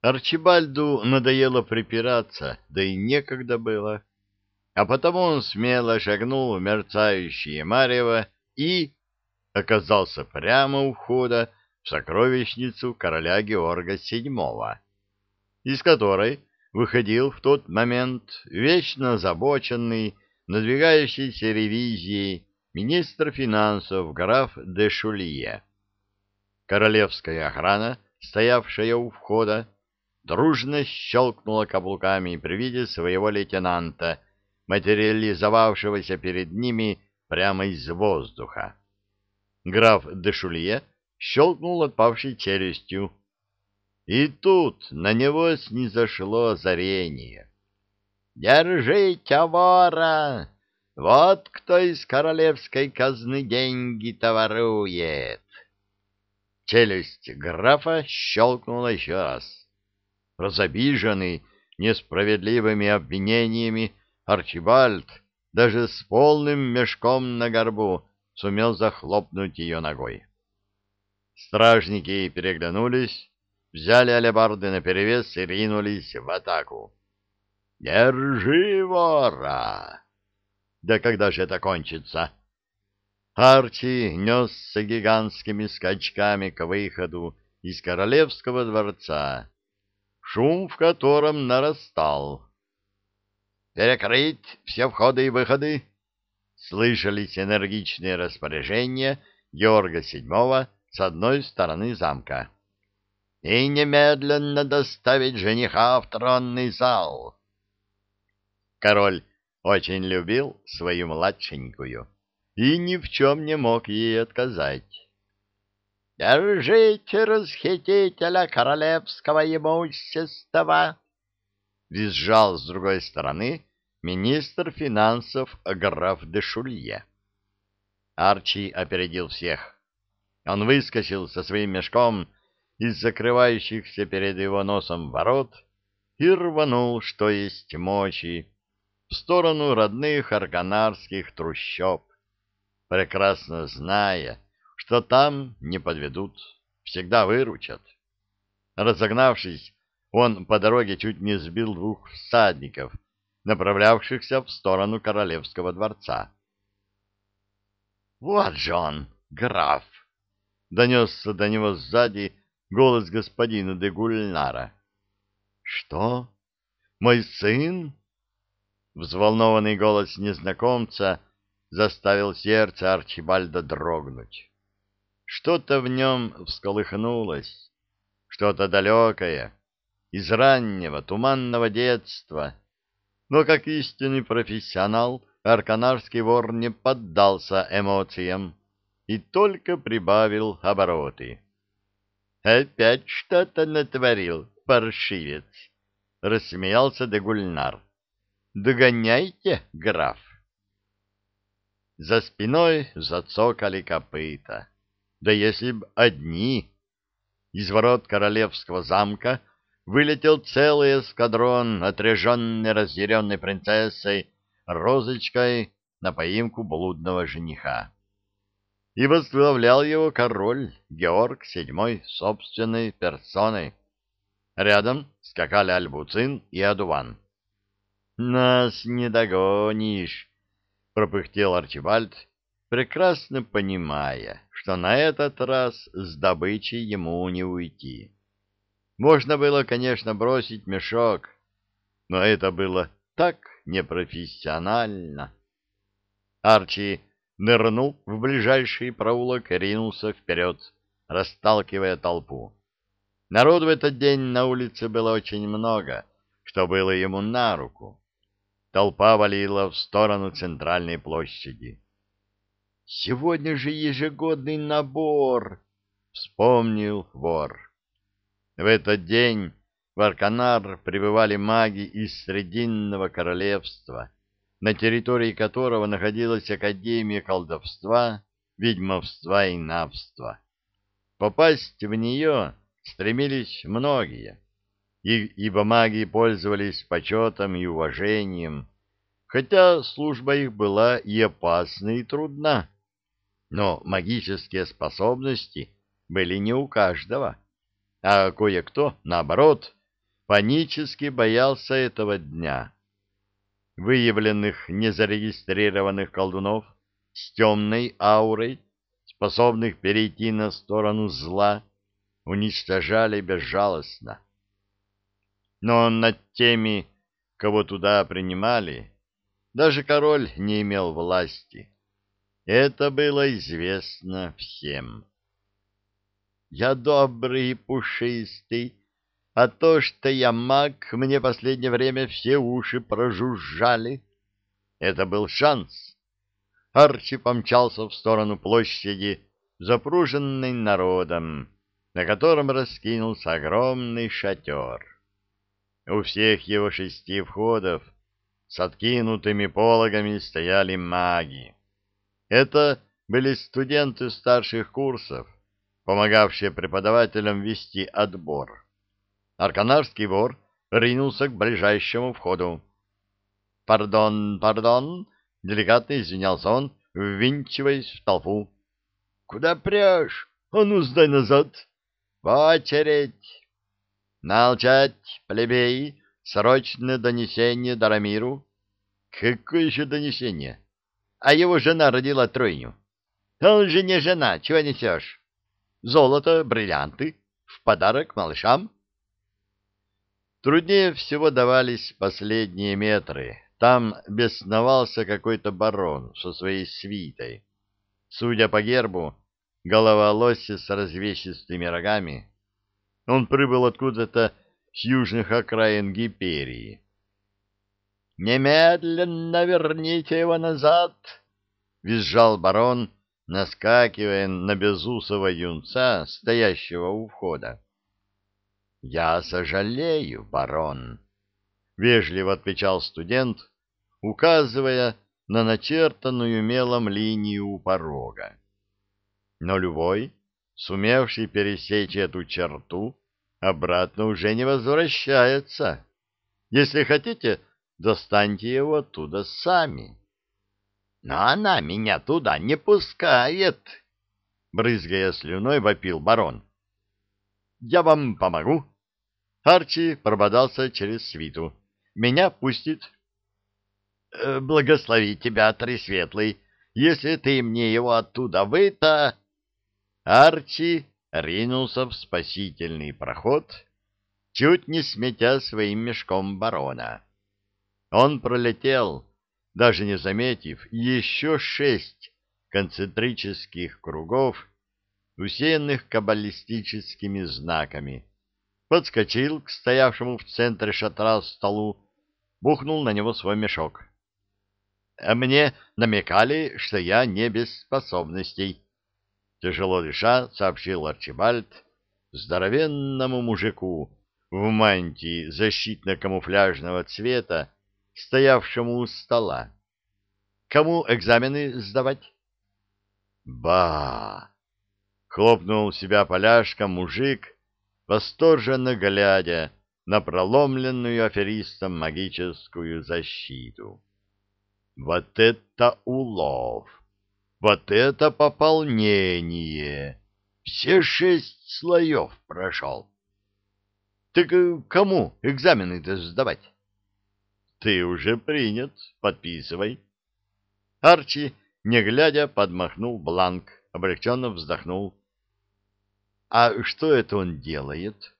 Арчибальду надоело припираться, да и некогда было. А потому он смело шагнул в мерцающее марево и оказался прямо у входа в сокровищницу короля Георга VII, из которой выходил в тот момент вечно озабоченный надвигающейся ревизией министр финансов граф де Шулье. Королевская охрана, стоявшая у входа, дружно щелкнула каблуками при виде своего лейтенанта, материализовавшегося перед ними прямо из воздуха. Граф де Шулье щелкнул отпавшей челюстью. И тут на него снизошло озарение. «Держите вора! Вот кто из королевской казны деньги-то ворует!» Челюсть графа щелкнула еще раз. Разобиженный несправедливыми обвинениями, Арчибальд даже с полным мешком на горбу сумел захлопнуть ее ногой. Стражники переглянулись, взяли алебарды наперевес и ринулись в атаку. «Держи вора!» «Да когда же это кончится?» Арчи несся гигантскими скачками к выходу из королевского дворца, шум в котором нарастал. «Перекрыть все входы и выходы!» Слышались энергичные распоряжения Георга VII с одной стороны замка. «И немедленно доставить жениха в тронный зал!» Король очень любил свою младшенькую и ни в чем не мог ей отказать. «Держите расхитителя королевского имущества!» Визжал с другой стороны министр финансов граф де Шулье. Арчи опередил всех. Он выскочил со своим мешком из закрывающихся перед его носом ворот и рванул, что есть мочи, в сторону родных арканарских трущоб прекрасно зная, что там не подведут, всегда выручат. Разогнавшись, он по дороге чуть не сбил двух всадников, направлявшихся в сторону королевского дворца. «Вот же он, граф!» — донесся до него сзади голос господина де Гульнара. «Что? Мой сын?» Взволнованный голос незнакомца — заставил сердце Арчибальда дрогнуть. Что-то в нем всколыхнулось, что-то далекое, из раннего, туманного детства. Но как истинный профессионал, арканарский вор не поддался эмоциям и только прибавил обороты. «Опять что-то натворил, паршивец!» — рассмеялся Дегульнар. «Догоняйте, граф!» За спиной зацокали копыта. Да если б одни! Из ворот королевского замка вылетел целый эскадрон, отряженный разъяренной принцессой Розочкой на поимку блудного жениха. И возглавлял его король Георг VII собственной персоной. Рядом скакали Альбуцин и Адуван. «Нас не догонишь!» пропыхтел Арчибальд, прекрасно понимая, что на этот раз с добычей ему не уйти. Можно было, конечно, бросить мешок, но это было так непрофессионально. Арчи нырнул в ближайший проулок и ринулся вперед, расталкивая толпу. Народу в этот день на улице было очень много, что было ему на руку. Толпа валила в сторону центральной площади. «Сегодня же ежегодный набор!» — вспомнил вор. В этот день в Арканар прибывали маги из Срединного королевства, на территории которого находилась Академия колдовства, ведьмовства и навства. Попасть в нее стремились многие и, ибо маги пользовались почетом и уважением, хотя служба их была и опасна, и трудна. Но магические способности были не у каждого, а кое-кто, наоборот, панически боялся этого дня. Выявленных незарегистрированных колдунов с темной аурой, способных перейти на сторону зла, уничтожали безжалостно. Но над теми, кого туда принимали, даже король не имел власти. Это было известно всем. «Я добрый и пушистый, а то, что я маг, мне последнее время все уши прожужжали». Это был шанс. Арчи помчался в сторону площади, запруженной народом, на котором раскинулся огромный шатер. У всех его шести входов с откинутыми пологами стояли маги. Это были студенты старших курсов, помогавшие преподавателям вести отбор. Арканарский вор ринулся к ближайшему входу. «Пардон, пардон!» — деликатно извинялся он, ввинчиваясь в толпу. «Куда прешь? А ну, сдай назад!» «В очередь!» «Молчать, плебей! Срочное донесение Дарамиру. Какое еще донесение? А его жена родила тройню. Он же не жена, чего несешь? Золото, бриллианты, в подарок малышам. Труднее всего давались последние метры. Там бесновался какой-то барон со своей свитой. Судя по гербу, голова лоси с развесистыми рогами. Он прибыл откуда-то с южных окраин Гиперии. «Немедленно верните его назад!» — визжал барон, наскакивая на безусого юнца, стоящего у входа. «Я сожалею, барон», — вежливо отвечал студент, указывая на начертанную мелом линию у порога. Но любой, сумевший пересечь эту черту, обратно уже не возвращается. Если хотите, достаньте его оттуда сами. Но она меня туда не пускает, брызгая слюной, вопил барон. Я вам помогу. Арчи прободался через свиту. Меня пустит. «Э, благослови тебя, Тресветлый. Если ты мне его оттуда вы-то... Арчи ринулся в спасительный проход, чуть не сметя своим мешком барона. Он пролетел, даже не заметив, еще шесть концентрических кругов, усеянных каббалистическими знаками, подскочил к стоявшему в центре шатра столу, бухнул на него свой мешок. А мне намекали, что я не без способностей, Тяжело дыша, сообщил Арчибальд здоровенному мужику в мантии защитно-камуфляжного цвета, стоявшему у стола. Кому экзамены сдавать? Ба! Хлопнул себя поляшком мужик, восторженно глядя на проломленную аферистом магическую защиту. Вот это улов! Вот это пополнение! Все шесть слоев прошел. Так э, кому экзамены-то сдавать? Ты уже принят, подписывай. Арчи, не глядя, подмахнул бланк, облегченно вздохнул. А что это он делает?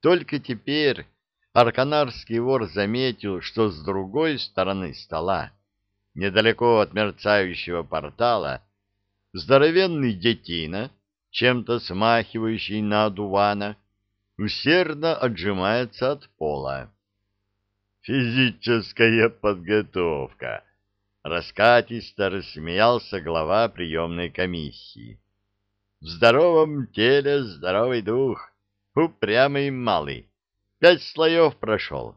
Только теперь арканарский вор заметил, что с другой стороны стола недалеко от мерцающего портала, здоровенный детина, чем-то смахивающий на дувана, усердно отжимается от пола. «Физическая подготовка!» — раскатисто рассмеялся глава приемной комиссии. «В здоровом теле здоровый дух, упрямый малый, пять слоев прошел.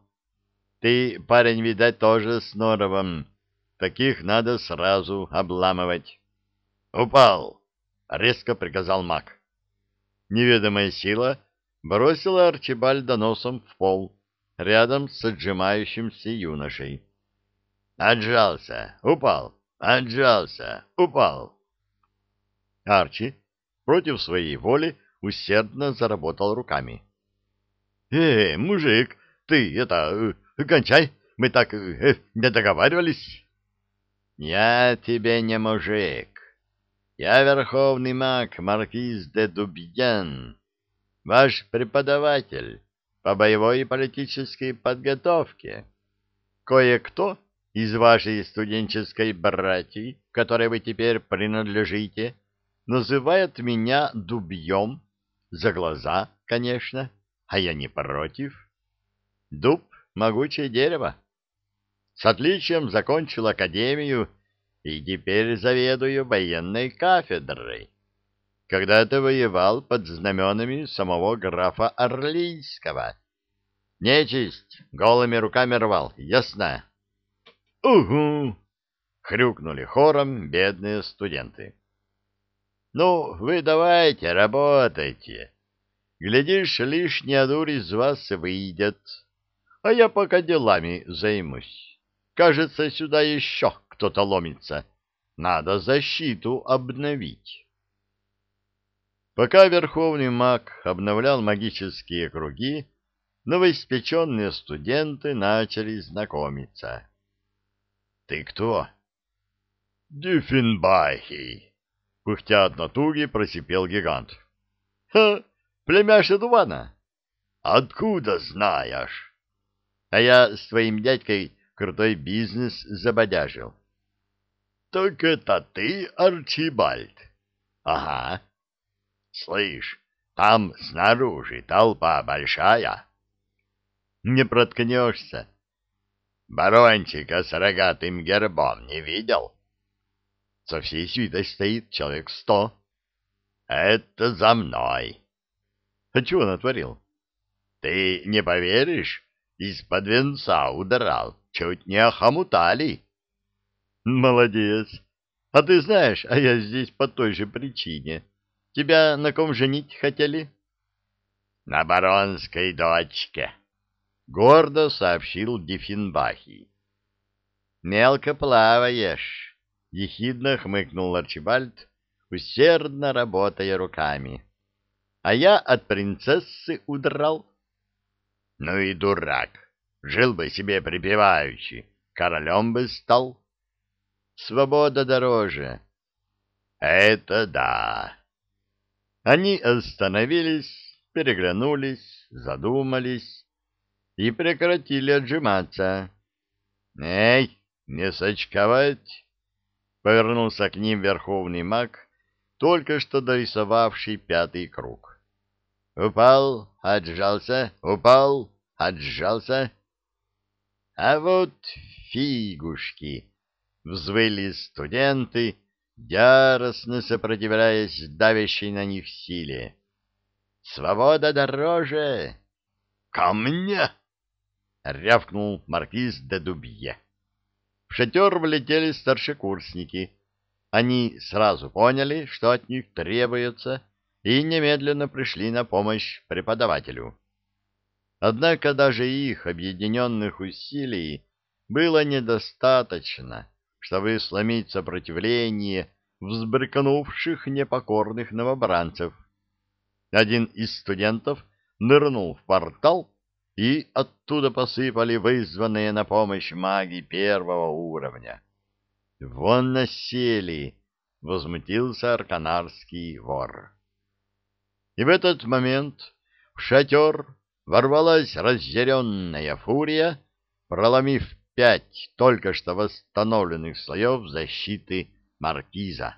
Ты, парень, видать, тоже с норовом» Таких надо сразу обламывать. «Упал!» — резко приказал маг. Неведомая сила бросила Арчибальда носом в пол, рядом с отжимающимся юношей. «Отжался! Упал! Отжался! Упал!» Арчи против своей воли усердно заработал руками. Э, мужик, ты это, э, кончай, мы так э, не договаривались. Я тебе не мужик. Я верховный маг Маркиз де Дубьен, ваш преподаватель по боевой и политической подготовке. Кое-кто из вашей студенческой братьи, которой вы теперь принадлежите, называет меня дубьем, за глаза, конечно, а я не против. Дуб — могучее дерево. С отличием закончил академию и теперь заведую военной кафедрой. Когда-то воевал под знаменами самого графа Орлийского. Нечисть голыми руками рвал, ясно? — Угу! — хрюкнули хором бедные студенты. — Ну, вы давайте, работайте. Глядишь, лишняя дурь из вас выйдет. А я пока делами займусь. Кажется, сюда еще кто-то ломится. Надо защиту обновить. Пока верховный маг обновлял магические круги, новоиспеченные студенты начали знакомиться. — Ты кто? — Диффенбахи, — пыхтя от натуги просипел гигант. — Ха, племяш Эдувана? — Откуда знаешь? — А я с твоим дядькой крутой бизнес забодяжил. —— Так это ты, Арчибальд? — Ага. — Слышь, там снаружи толпа большая. — Не проткнешься. — Барончика с рогатым гербом не видел? — Со всей свитой стоит человек сто. — Это за мной. — А чего натворил? — Ты не поверишь, из-под венца удрал, чуть не охомутали. — Молодец. А ты знаешь, а я здесь по той же причине. Тебя на ком женить хотели? На баронской дочке, гордо сообщил Диффенбахи. Мелко плаваешь, ехидно хмыкнул Арчибальд, усердно работая руками. А я от принцессы удрал. Ну и дурак. Жил бы себе припеваючи, королем бы стал. Свобода дороже. Это да. Они остановились, переглянулись, задумались и прекратили отжиматься. Эй, не сочковать! Повернулся к ним верховный маг, только что дорисовавший пятый круг. Упал, отжался, упал, отжался. А вот фигушки! взвыли студенты, яростно сопротивляясь давящей на них силе. «Свобода дороже!» «Ко мне!» — рявкнул маркиз де Дубье. В шатер влетели старшекурсники. Они сразу поняли, что от них требуется, и немедленно пришли на помощь преподавателю. Однако даже их объединенных усилий было недостаточно, чтобы сломить сопротивление взбрыкнувших непокорных новобранцев. Один из студентов нырнул в портал, и оттуда посыпали вызванные на помощь маги первого уровня. «Вон насели!» — возмутился арканарский вор. И в этот момент в шатер ворвалась разъяренная фурия, проломив пять только что восстановленных слоев защиты маркиза.